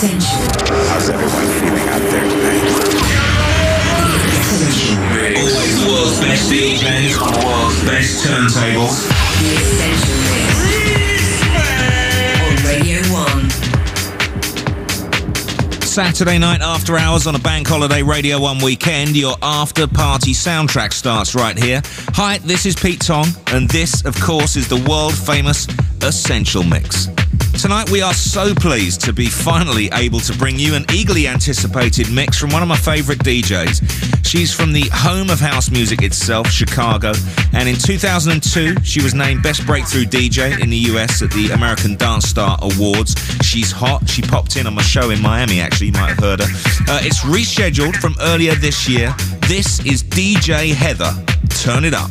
Essential. How's everyone feeling out there tonight? Always the world's best DJs on the world's best turntables. The Essential Mix. On Radio 1. Saturday night after hours on a bank holiday Radio 1 weekend, your after party soundtrack starts right here. Hi, this is Pete Tong, and this, of course, is the world famous Essential Mix. Tonight, we are so pleased to be finally able to bring you an eagerly anticipated mix from one of my favorite DJs. She's from the home of house music itself, Chicago, and in 2002, she was named Best Breakthrough DJ in the US at the American Dance Star Awards. She's hot. She popped in on my show in Miami, actually, you might have heard her. Uh, it's rescheduled from earlier this year. This is DJ Heather. Turn it up.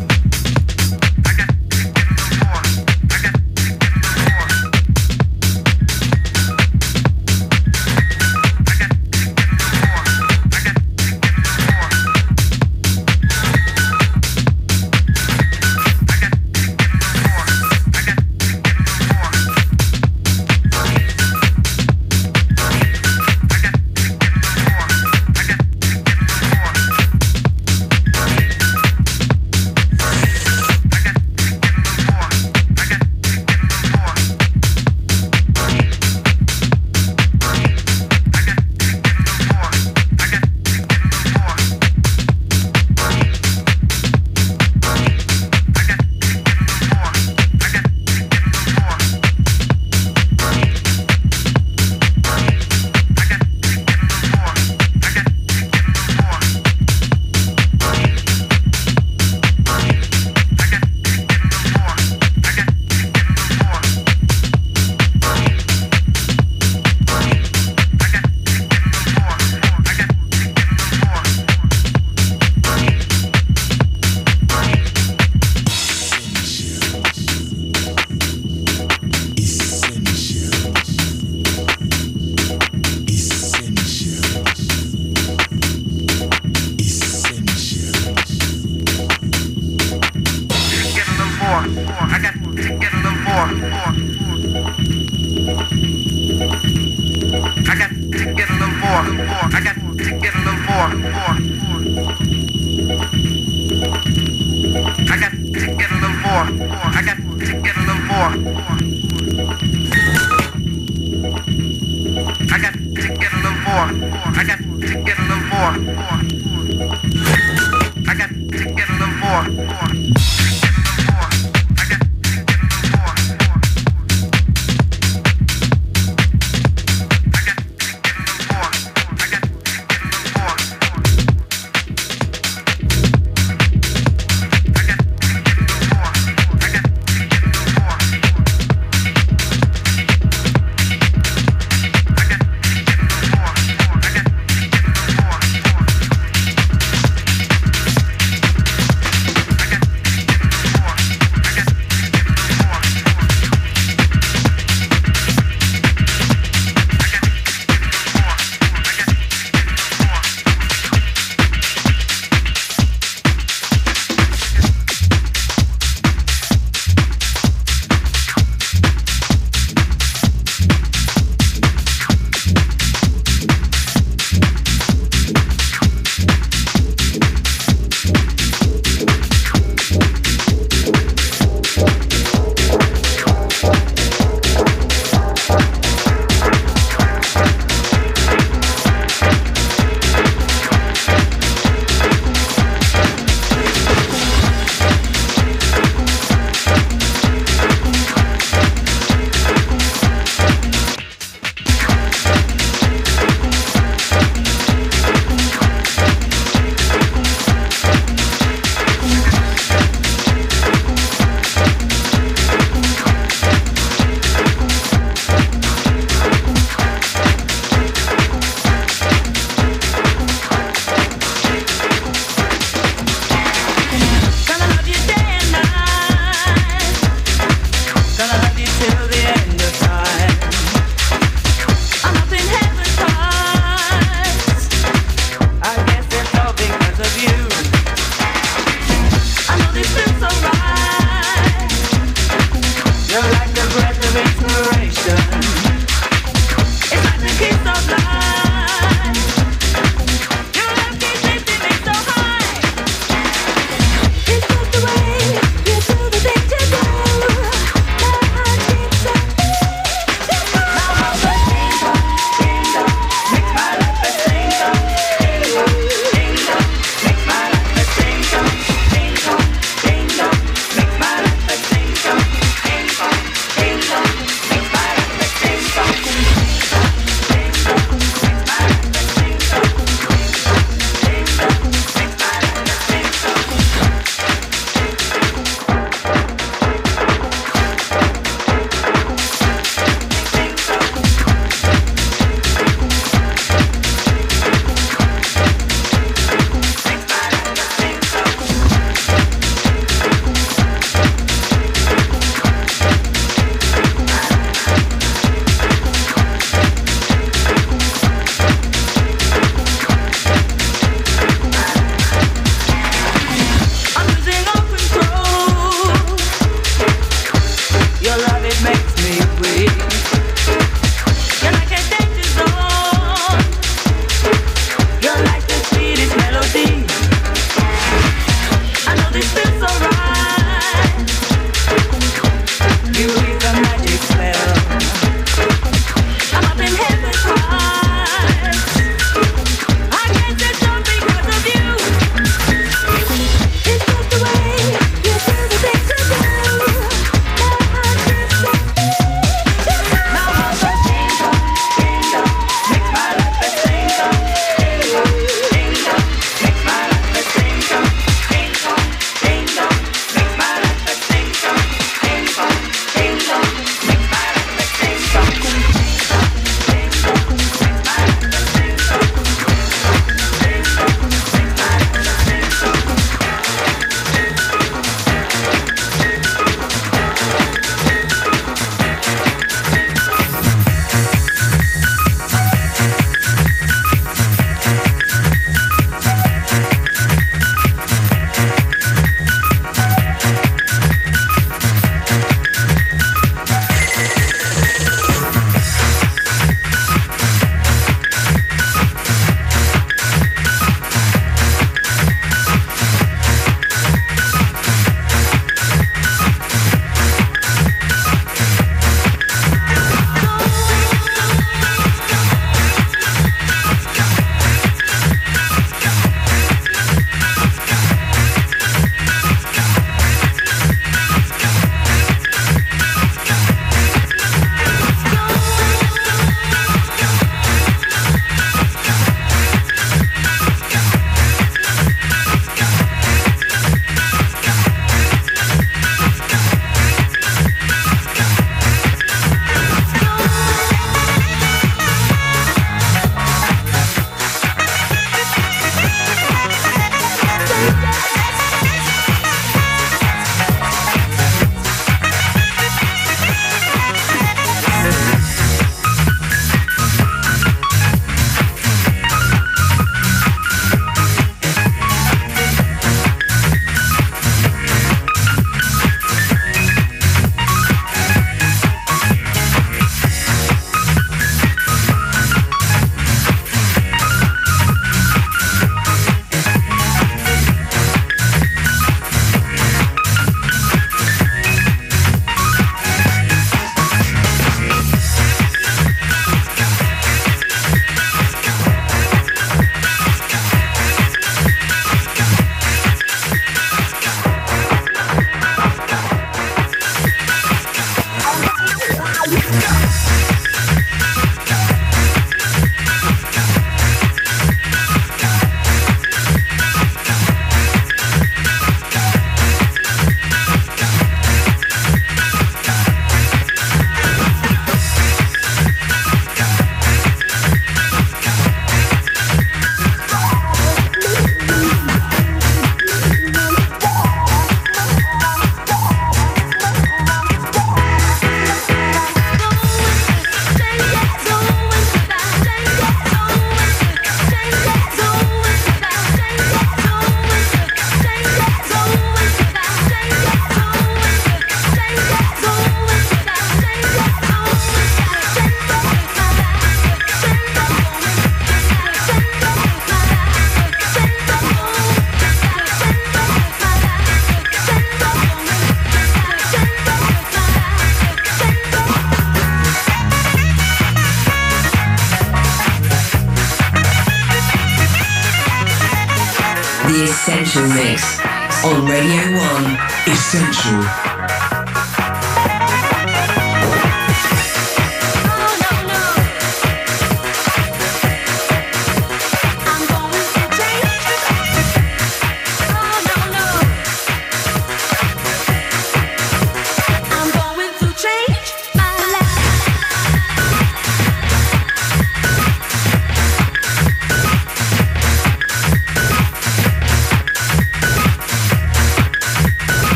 Radio 1. Essential.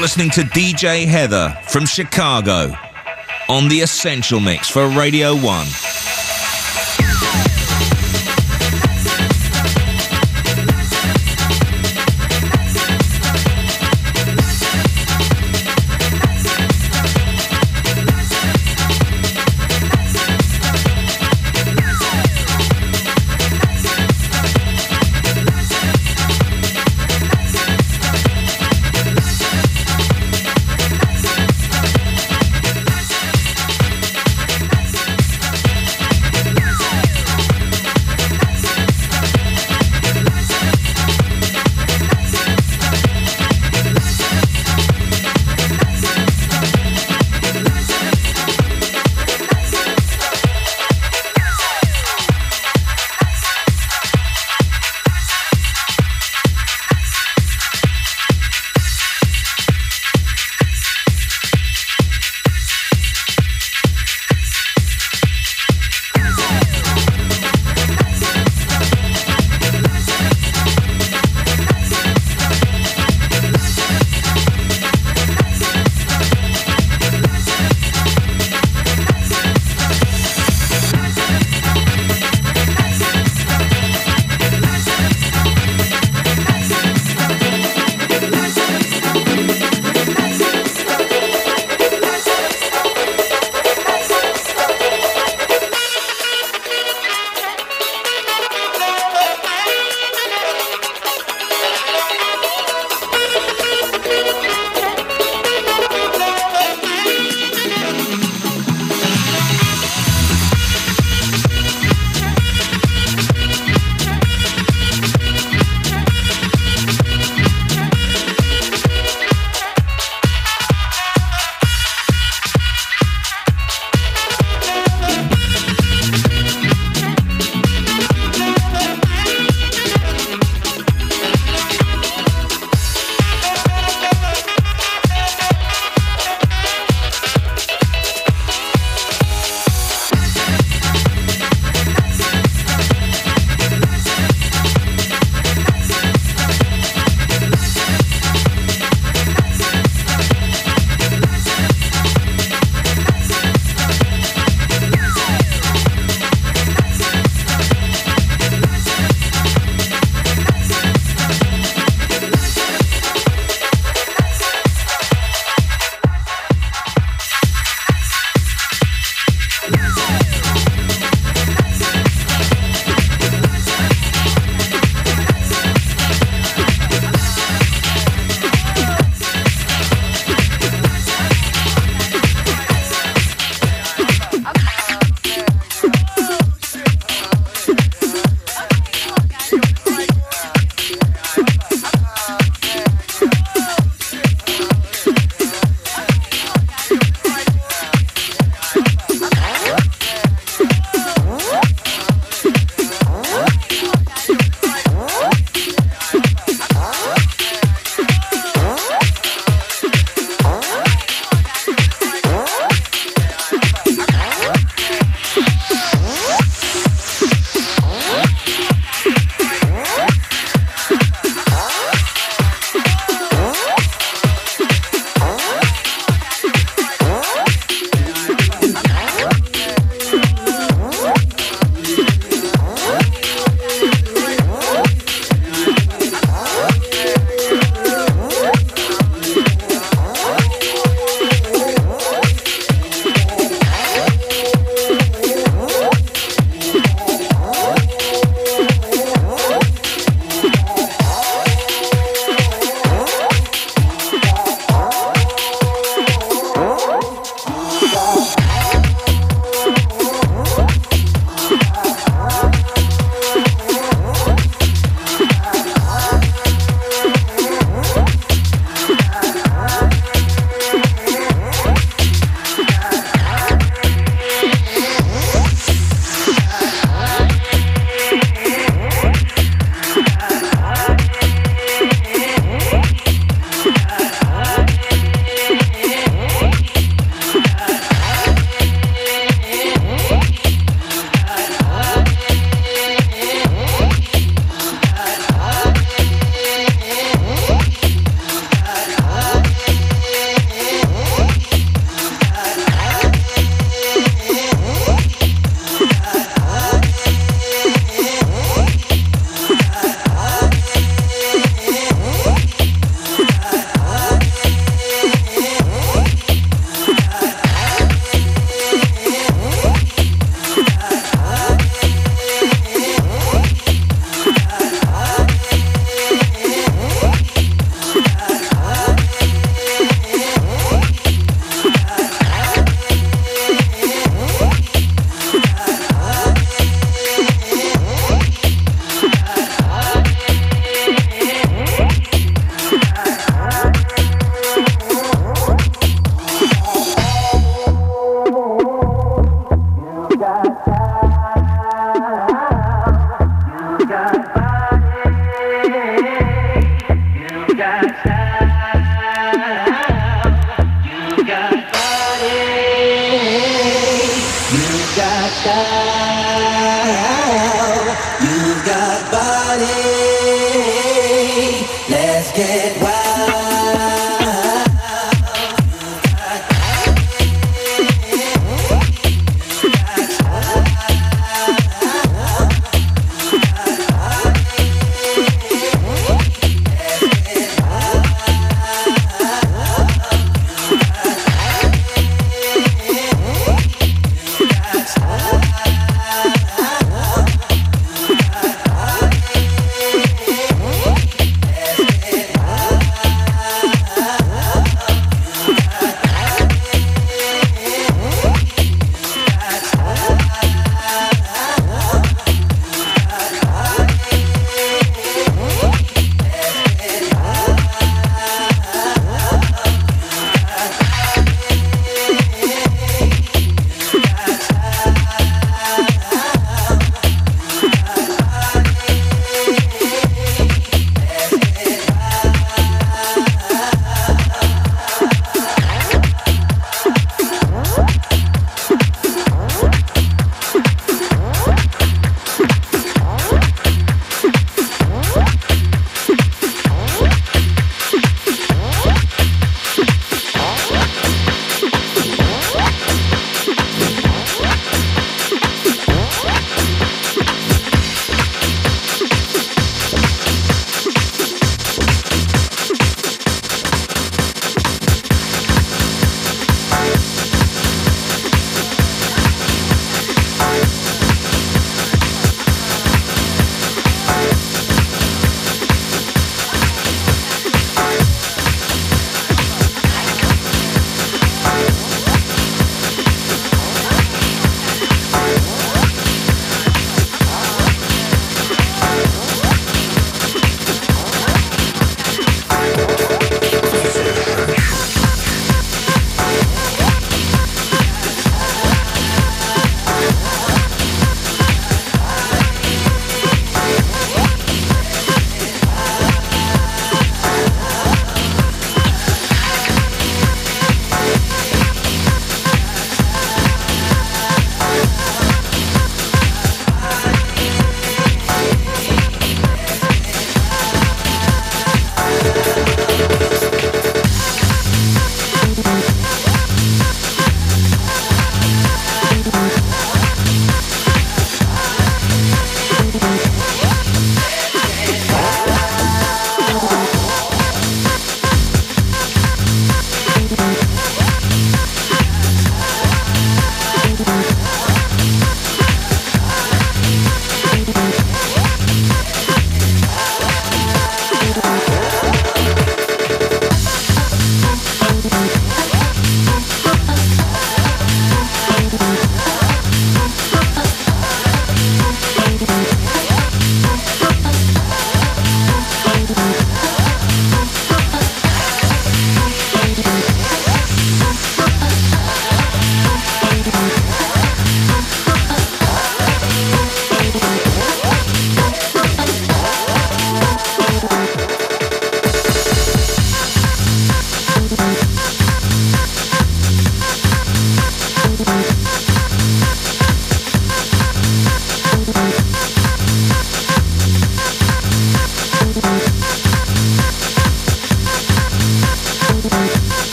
You're listening to DJ Heather from Chicago on the Essential Mix for Radio 1.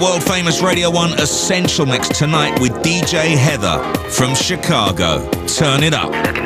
World famous Radio 1 Essential Mix tonight with DJ Heather from Chicago. Turn it up.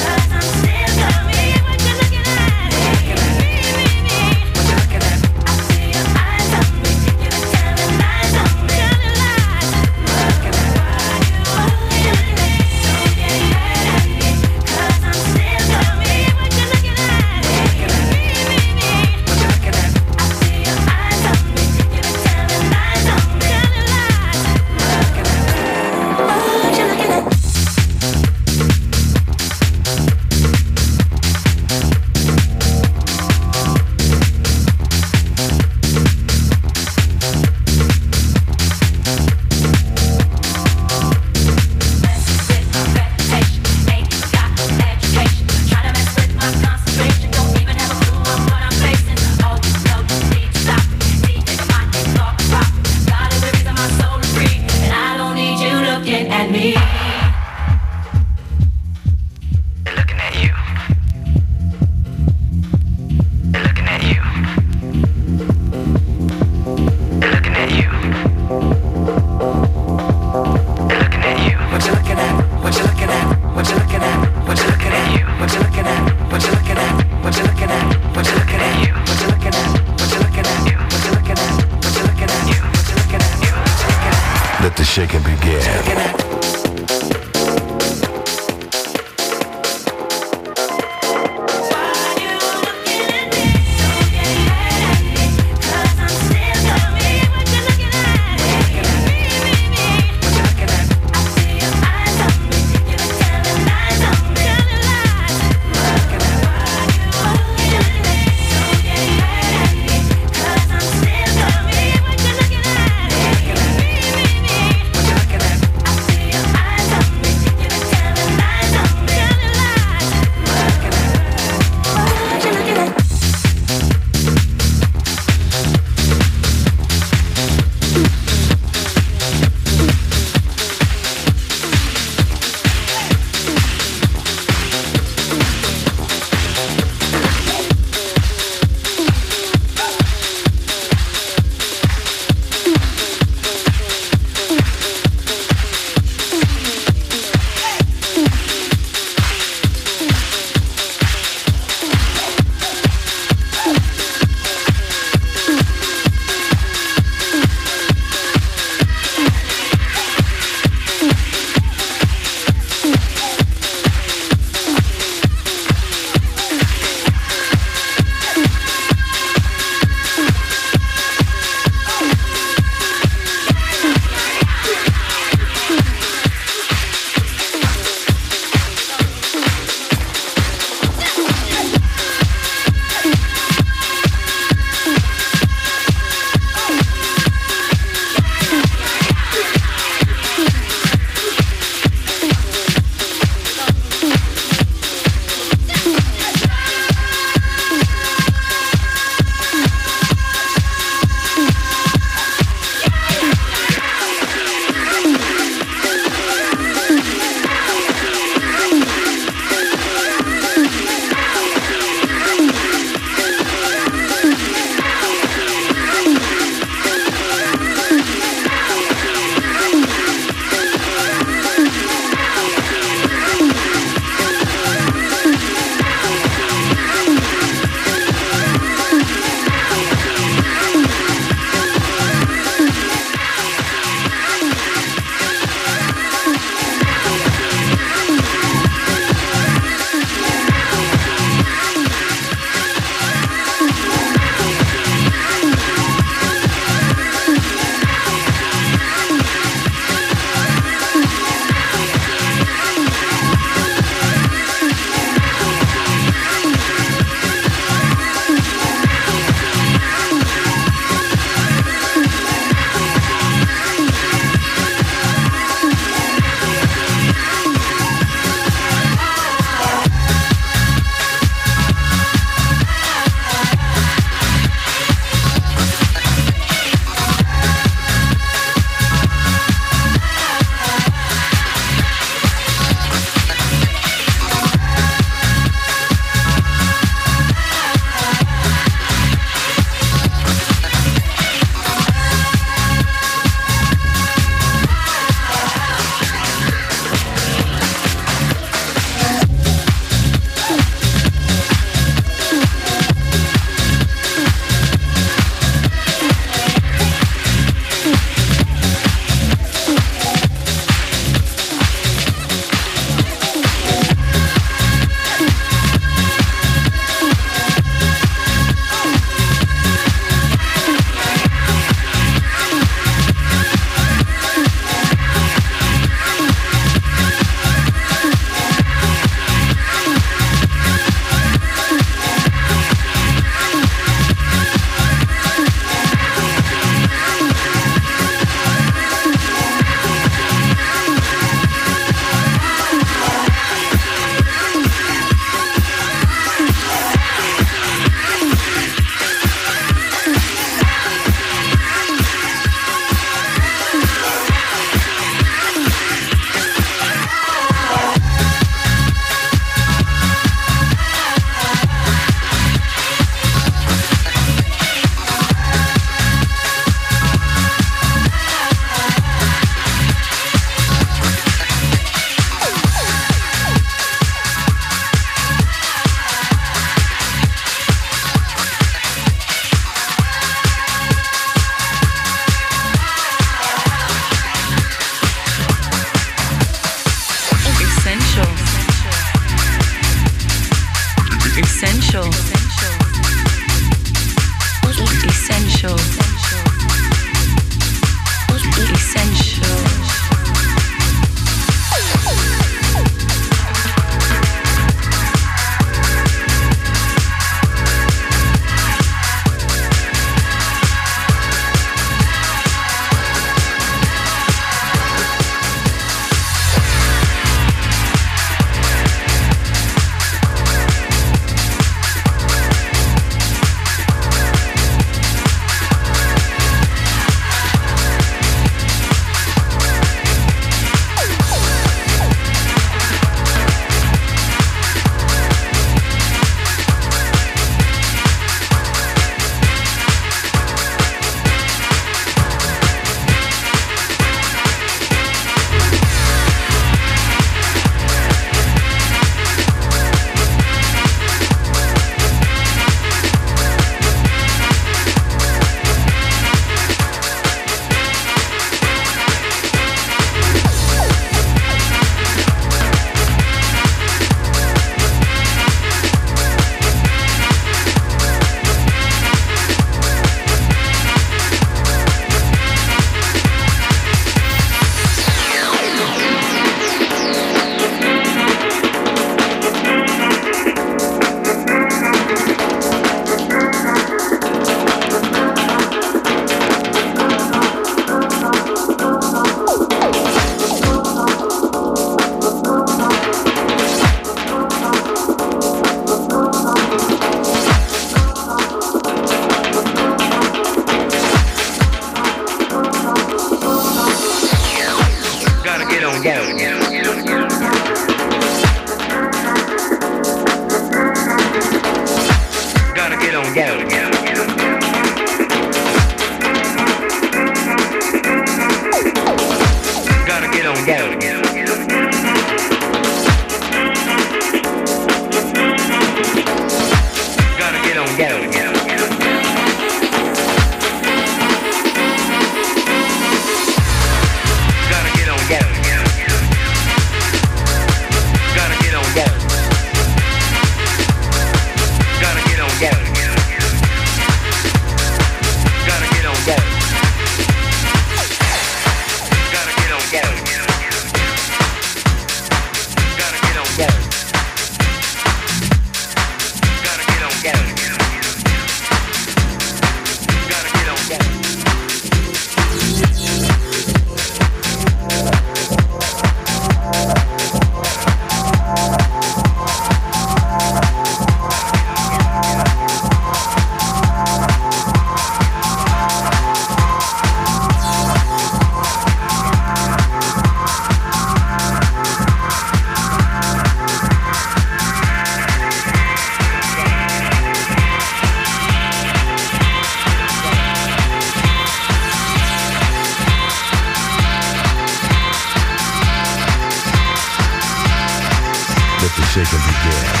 shake of.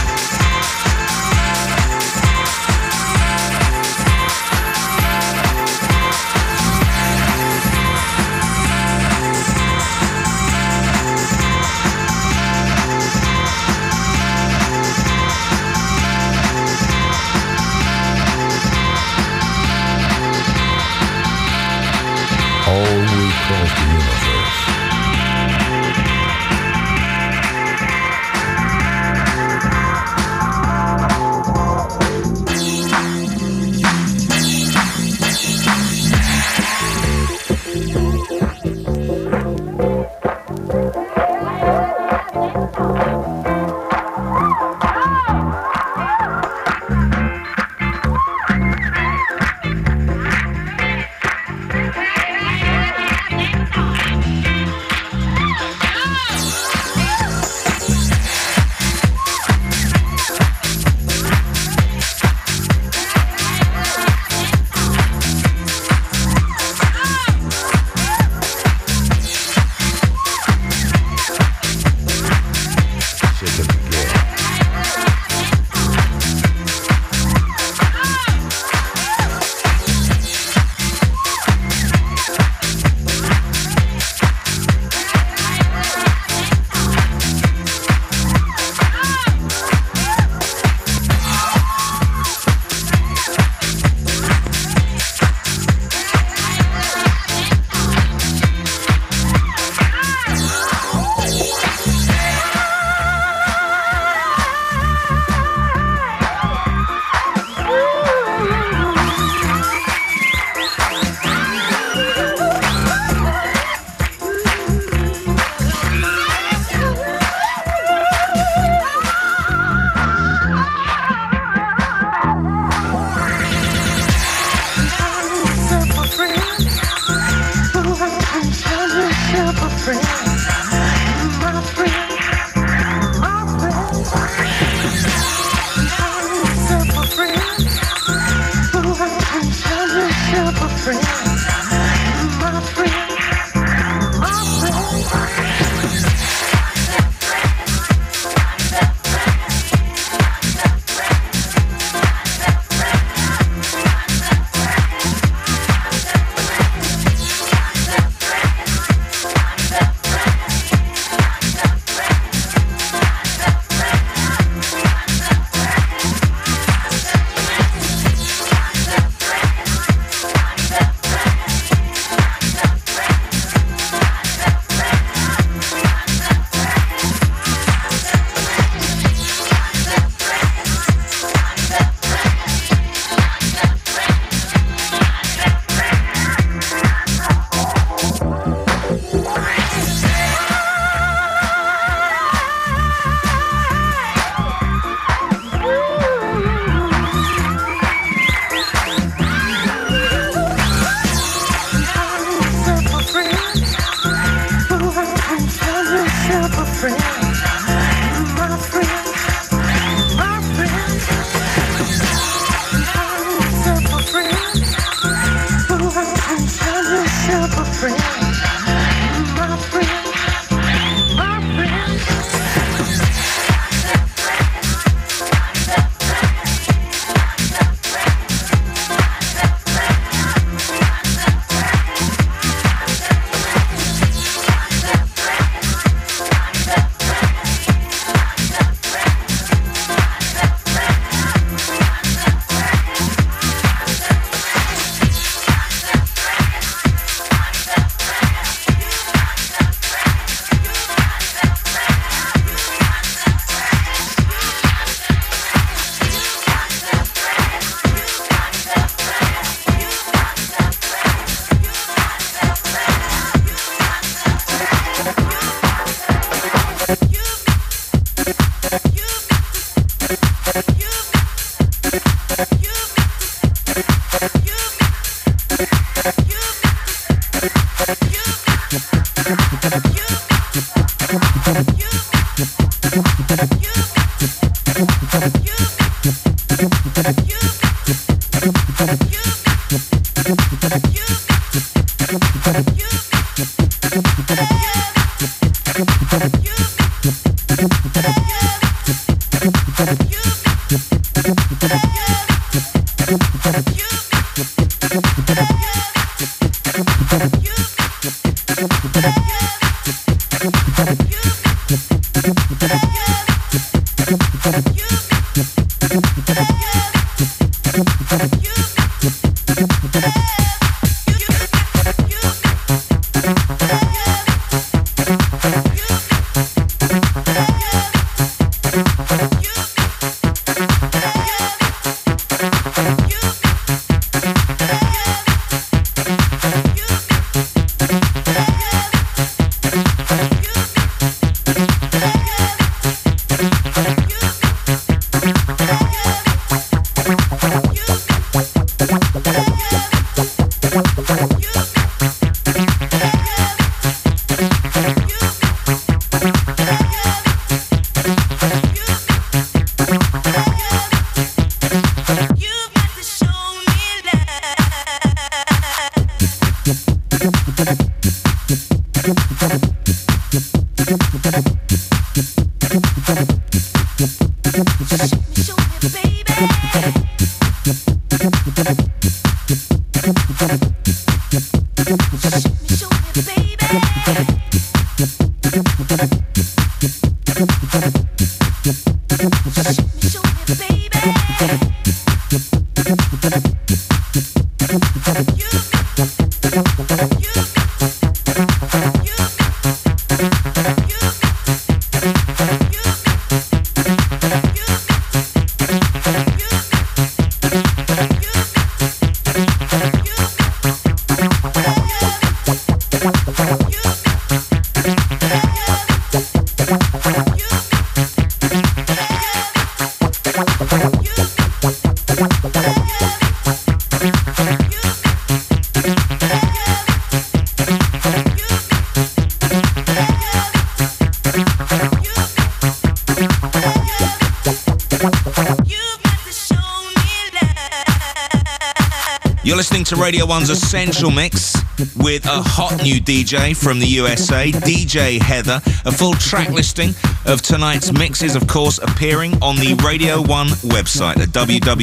To Radio 1's Essential Mix with a hot new DJ from the USA, DJ Heather. A full track listing of tonight's mixes, of course, appearing on the Radio 1 website at www.bbc.co.uk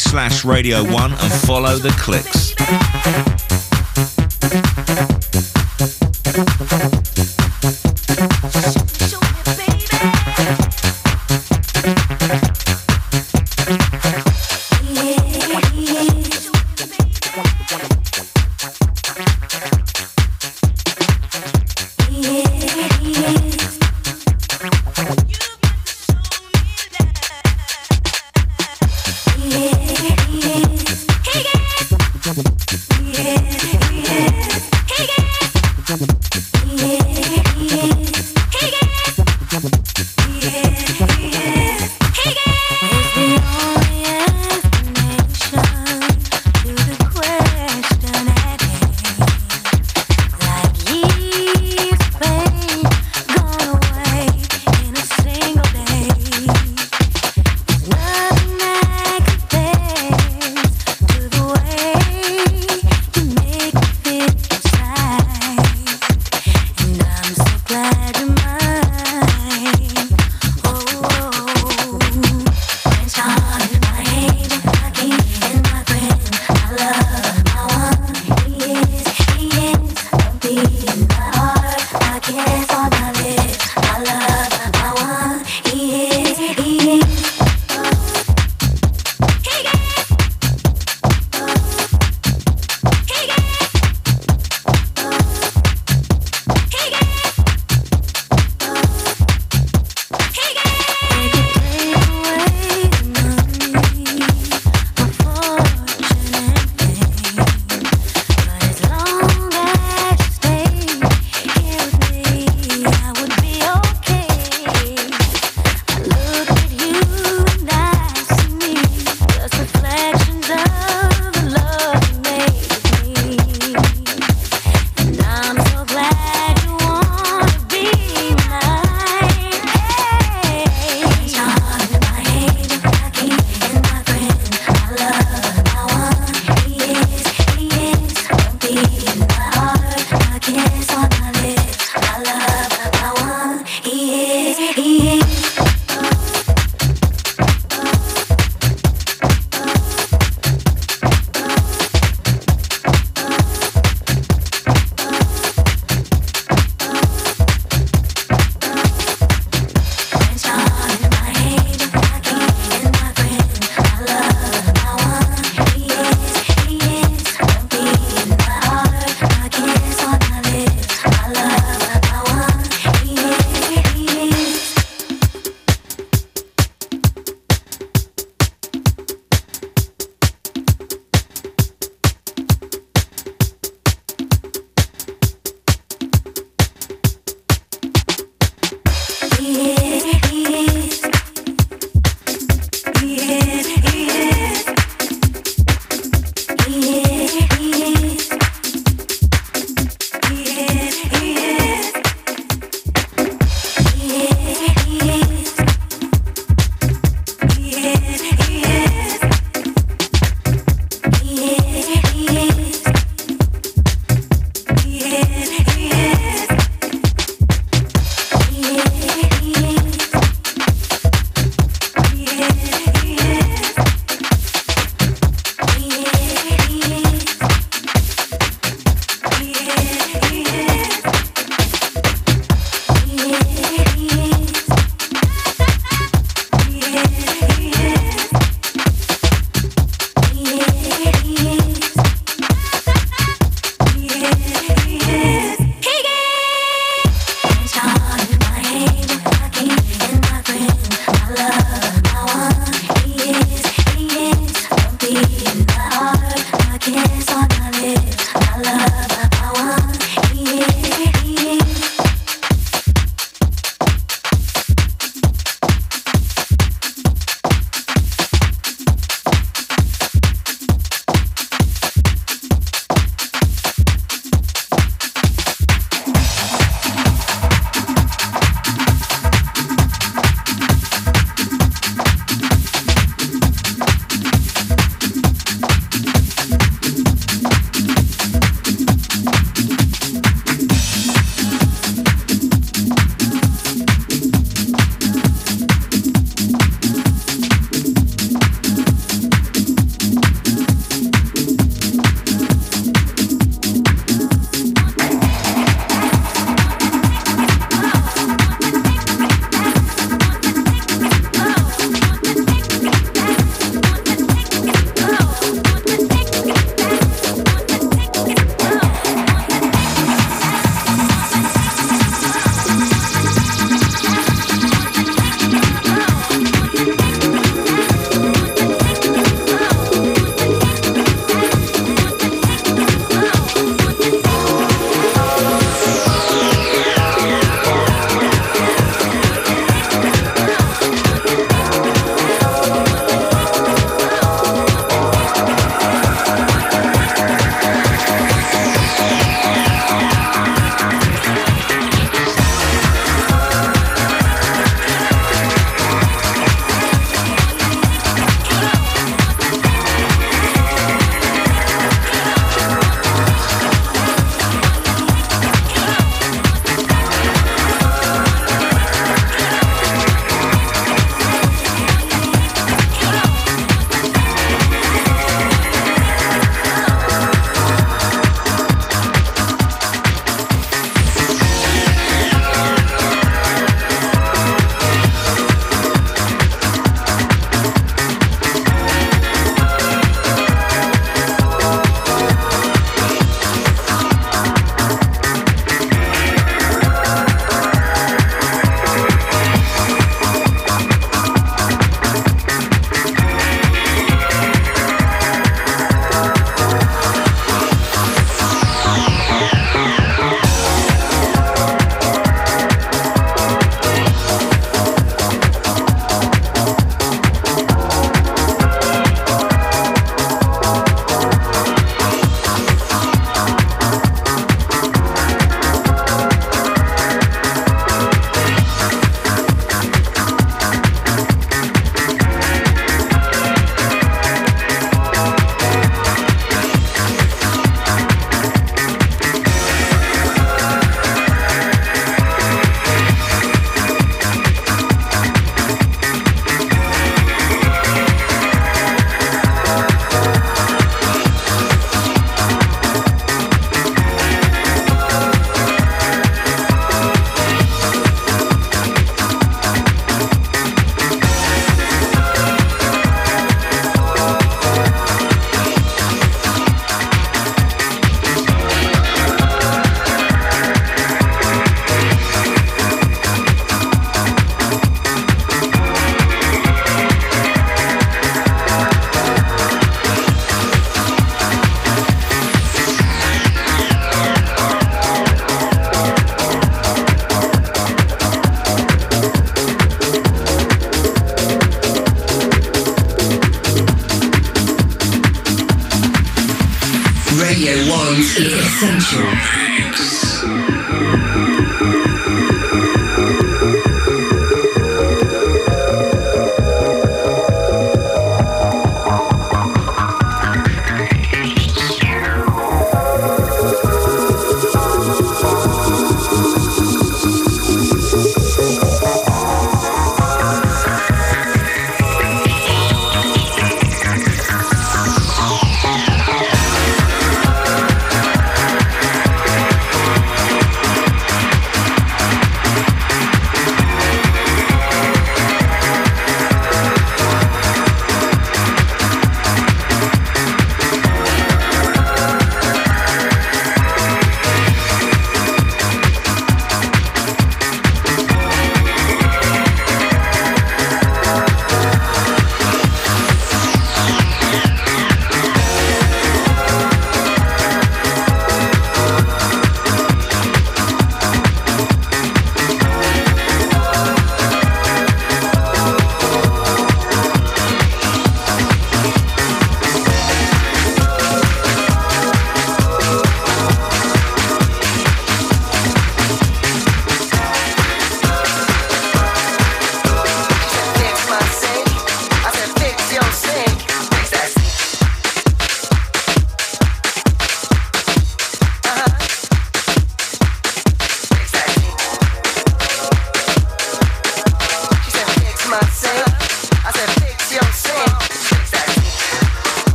slash Radio 1 and follow the clicks.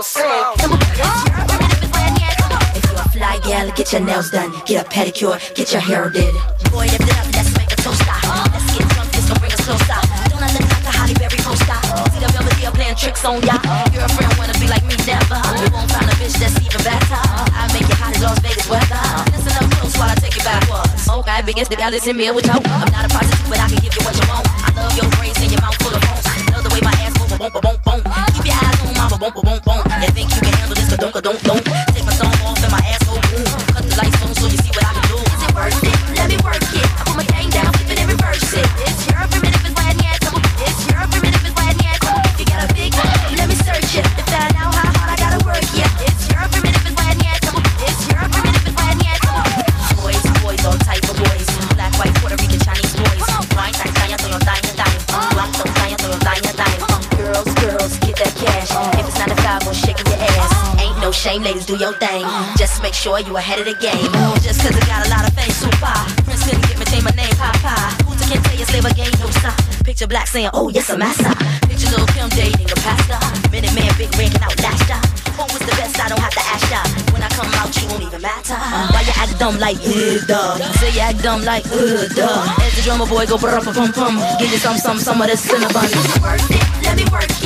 Yeah. Fix sick. If you're a fly gal, get your nails done, get a pedicure, get your hair did. Boy, lift it up, let's make a toast stop. Let's get drunk, this gon' bring us closer. Don't I look like a Halle Berry poster? See the Belvedere playing tricks on ya. Girlfriend wanna be like me, never. You won't find a bitch that's even better. I make it hot as Las Vegas weather. Listen up close while I take it backwards. Okay, biggest nigga, listen me with you. I'm not a prostitute, but I can give you what you want. I love your braids and your mouth full of bones. Love the way my ass move, boom, boom, boom, boom. Keep your eyes on my boom, boom, boom, boom. Don't, don't, shame, ladies, do your thing. Just make sure you ahead of the game. Just cause I got a lot of fame, super. Prince couldn't get me, change my name, Papa. Who's can't tell you, slave a game, no stop. Picture black saying, oh, yes, a master. Picture Lil' Kim dating a pastor. Minute man, big ring, can outlast ya. Who was the best? I don't have to ask ya. When I come out, you won't even matter. Why you act dumb like, uh, duh? Say you act dumb like, uh, duh. As the drummer boy go, pum pum pum. Give you some, some, some of this cinnamon. Work it, let me work it.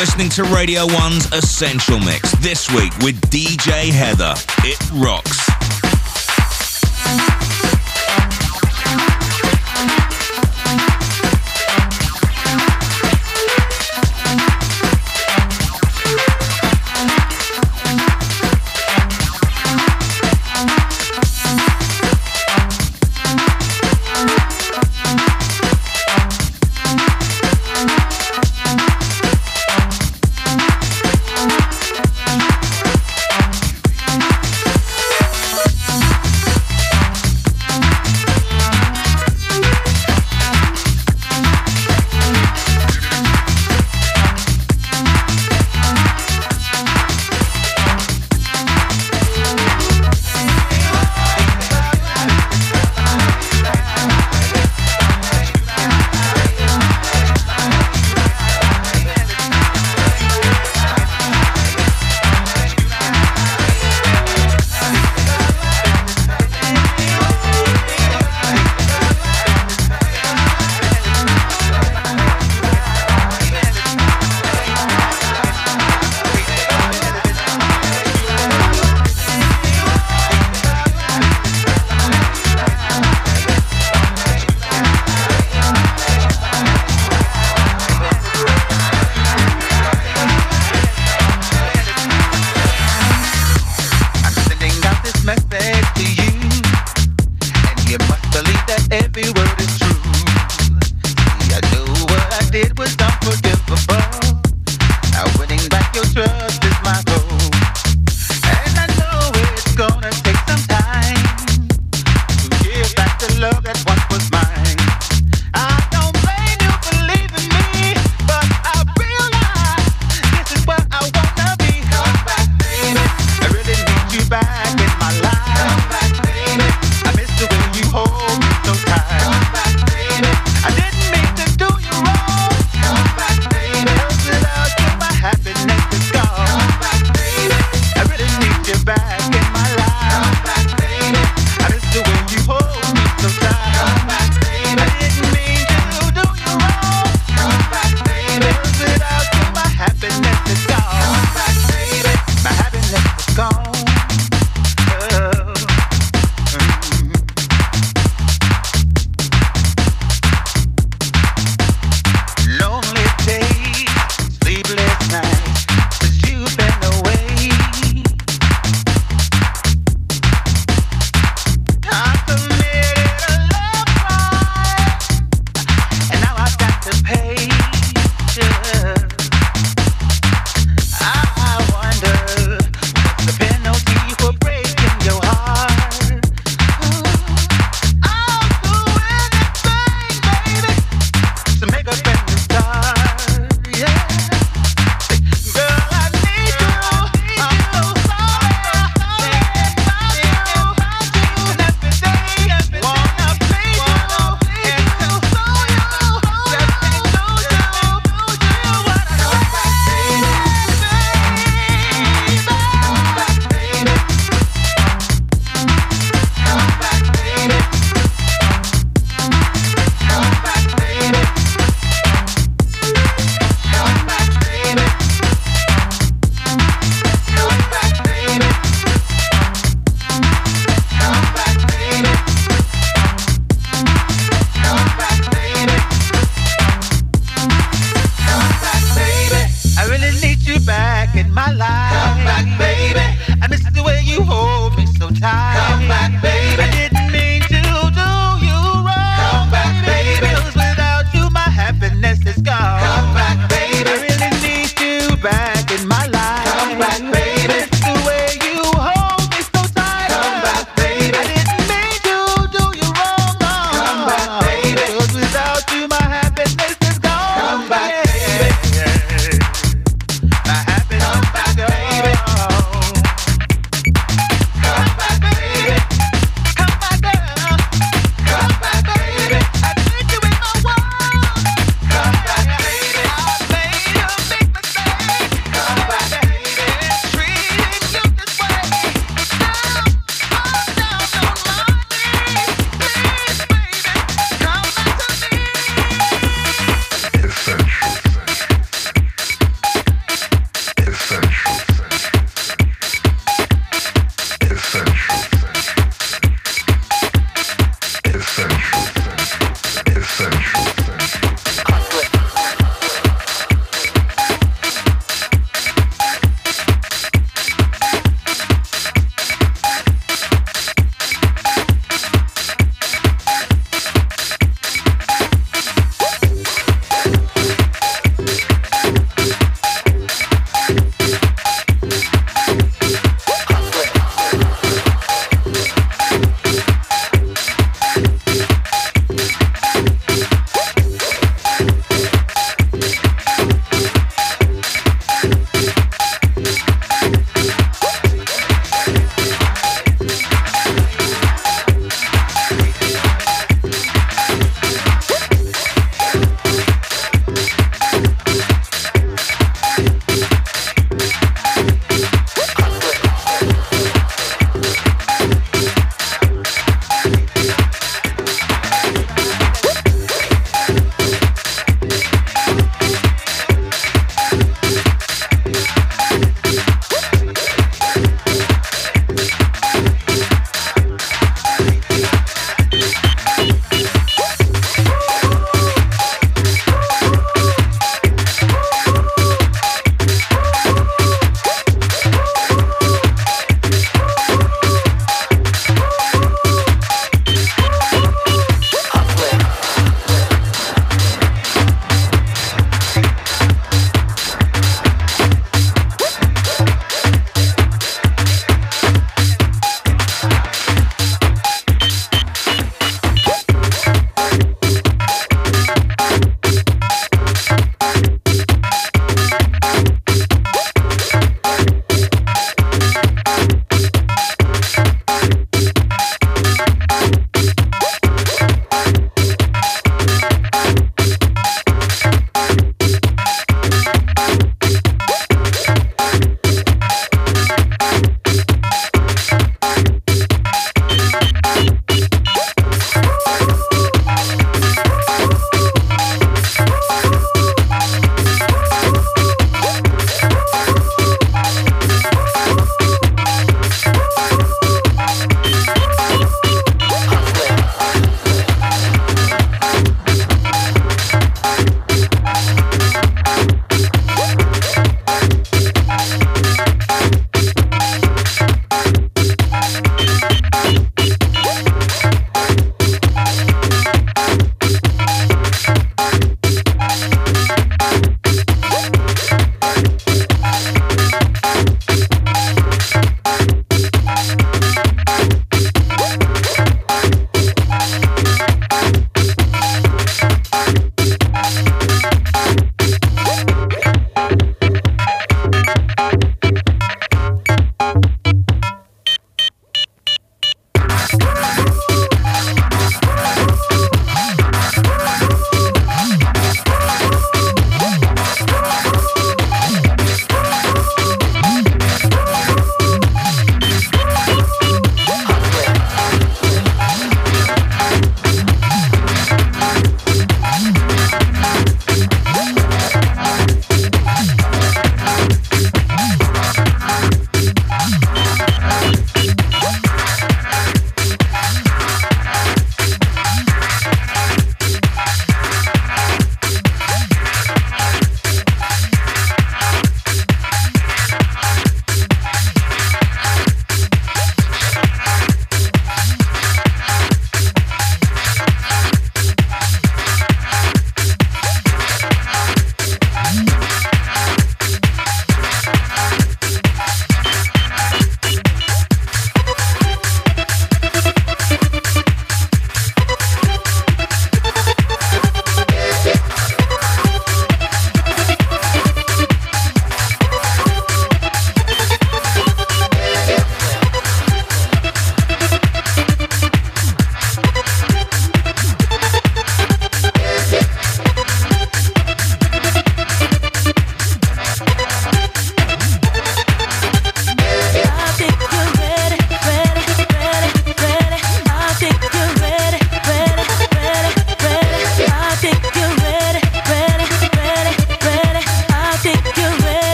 Listening to Radio 1's Essential Mix this week with DJ Heather. It rocks.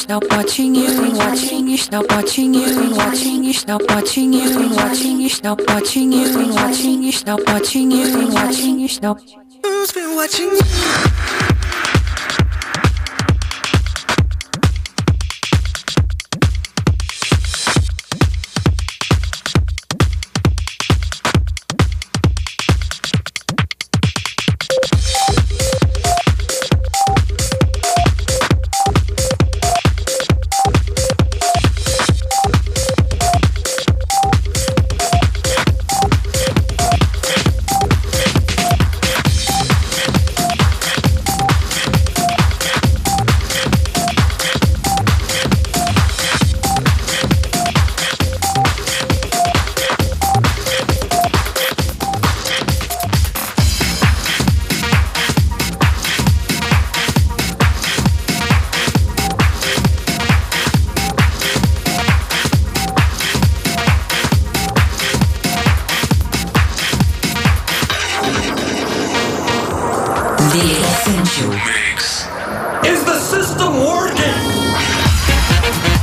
Stop watching you, been watching you, stop watching you, been watching you, stop watching you, been watching you, stop watching you, been watching you, stop watching you, been watching you, stop. Who's been watching you? The Essential Mix. Is the system working?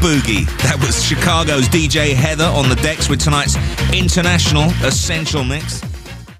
Boogie. That was Chicago's DJ Heather on the decks with tonight's international essential mix.